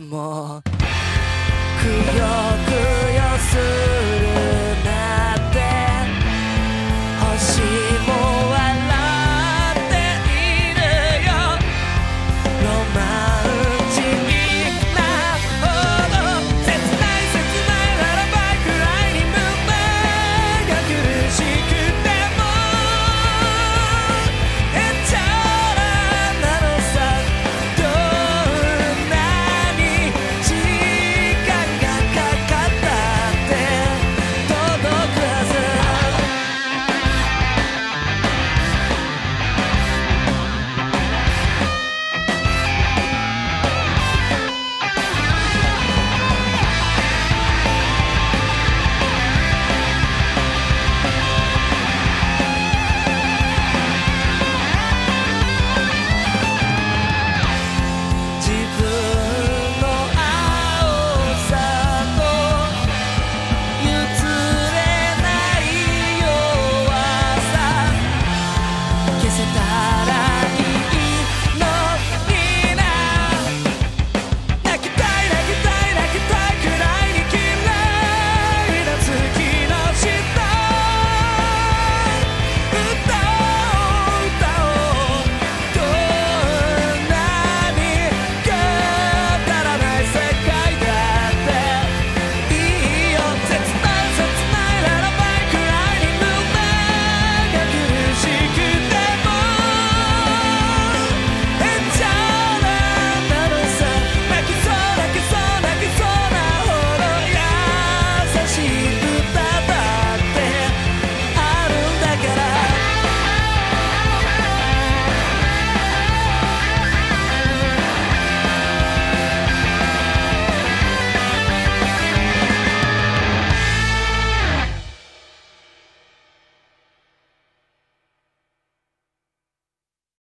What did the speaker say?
もくよく